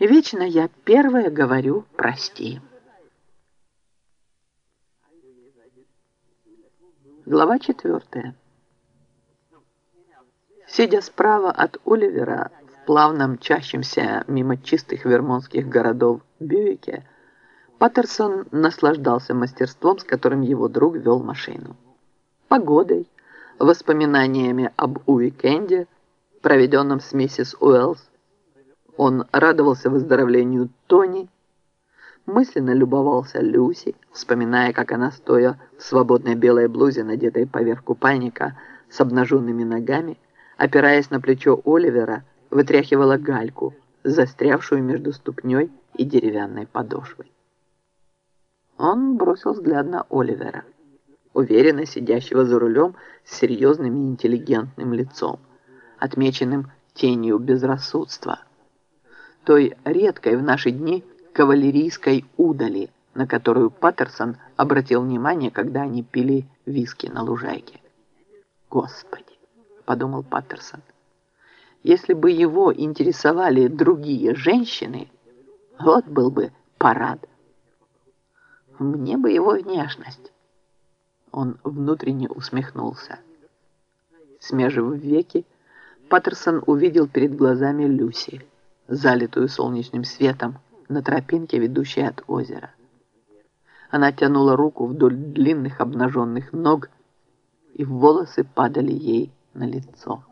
Вечно я первая говорю «прости». Глава четвертая. Сидя справа от Оливера в плавном чащемся мимо чистых вермонтских городов Бьюике, Паттерсон наслаждался мастерством, с которым его друг вел машину. Погодой, воспоминаниями об уикенде, проведенном с миссис Уэллс. Он радовался выздоровлению Тони, мысленно любовался Люси, вспоминая, как она, стоя в свободной белой блузе, надетой поверх купальника, с обнаженными ногами, опираясь на плечо Оливера, вытряхивала гальку, застрявшую между ступней и деревянной подошвой. Он бросил взгляд на Оливера, уверенно сидящего за рулем с серьезным и интеллигентным лицом, отмеченным тенью безрассудства, той редкой в наши дни кавалерийской удали, на которую Паттерсон обратил внимание, когда они пили виски на лужайке. «Господи!» — подумал Паттерсон. «Если бы его интересовали другие женщины, вот был бы парад. Мне бы его внешность». Он внутренне усмехнулся. Смежив веки, Паттерсон увидел перед глазами Люси, залитую солнечным светом, на тропинке, ведущей от озера. Она тянула руку вдоль длинных обнаженных ног, и волосы падали ей на лицо.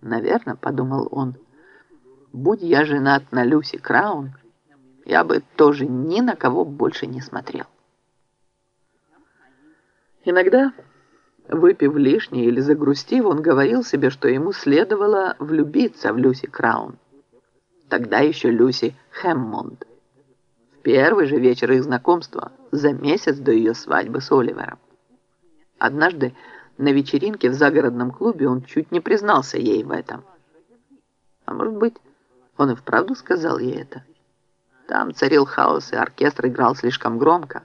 «Наверное, — подумал он, — будь я женат на Люси Краун, я бы тоже ни на кого больше не смотрел». Иногда, выпив лишнее или загрустив, он говорил себе, что ему следовало влюбиться в Люси Краун тогда еще Люси Хэммонд. В первый же вечер их знакомства, за месяц до ее свадьбы с Оливером. Однажды на вечеринке в загородном клубе он чуть не признался ей в этом. А может быть, он и вправду сказал ей это. Там царил хаос, и оркестр играл слишком громко.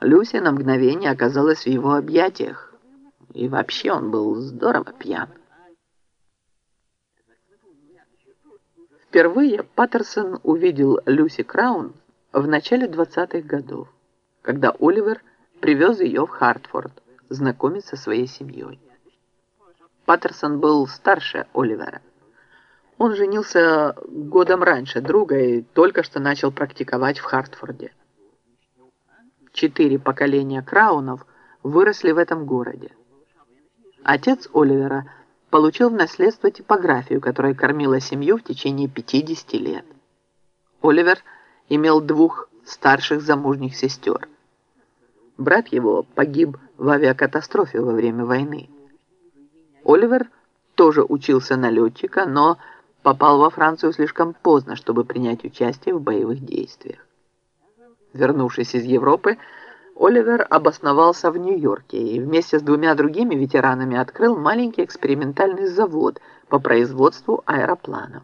Люси на мгновение оказалась в его объятиях. И вообще он был здорово пьян. Впервые Паттерсон увидел Люси Краун в начале 20-х годов, когда Оливер привез ее в Хартфорд знакомиться со своей семьей. Паттерсон был старше Оливера. Он женился годом раньше друга и только что начал практиковать в Хартфорде. Четыре поколения Краунов выросли в этом городе. Отец Оливера – получил в наследство типографию, которая кормила семью в течение 50 лет. Оливер имел двух старших замужних сестер. Брат его погиб в авиакатастрофе во время войны. Оливер тоже учился на летчика, но попал во Францию слишком поздно, чтобы принять участие в боевых действиях. Вернувшись из Европы, Оливер обосновался в Нью-Йорке и вместе с двумя другими ветеранами открыл маленький экспериментальный завод по производству аэропланов.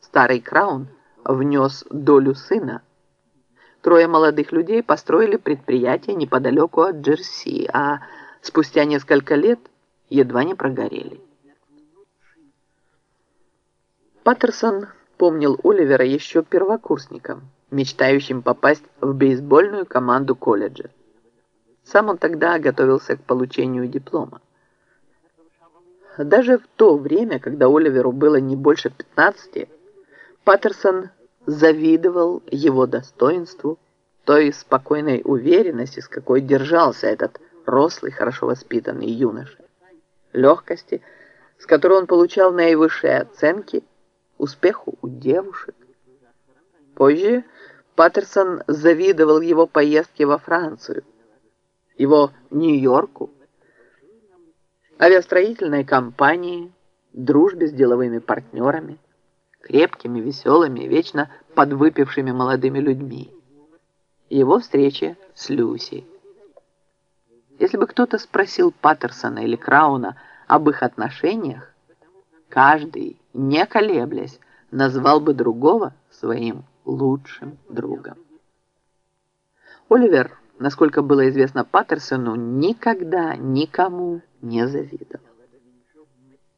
Старый Краун внес долю сына. Трое молодых людей построили предприятие неподалеку от Джерси, а спустя несколько лет едва не прогорели. Паттерсон помнил Оливера еще первокурсником – мечтающим попасть в бейсбольную команду колледжа. Сам он тогда готовился к получению диплома. Даже в то время, когда Оливеру было не больше 15, Паттерсон завидовал его достоинству, той спокойной уверенности, с какой держался этот рослый, хорошо воспитанный юноша, легкости, с которой он получал наивысшие оценки, успеху у девушек. Позже Паттерсон завидовал его поездке во Францию, его Нью-Йорку, авиастроительной компании, дружбе с деловыми партнерами, крепкими, веселыми, вечно подвыпившими молодыми людьми, его встрече с Люси. Если бы кто-то спросил Паттерсона или Крауна об их отношениях, каждый, не колеблясь, назвал бы другого своим лучшим другом. Оливер, насколько было известно Паттерсону, никогда никому не завидовал.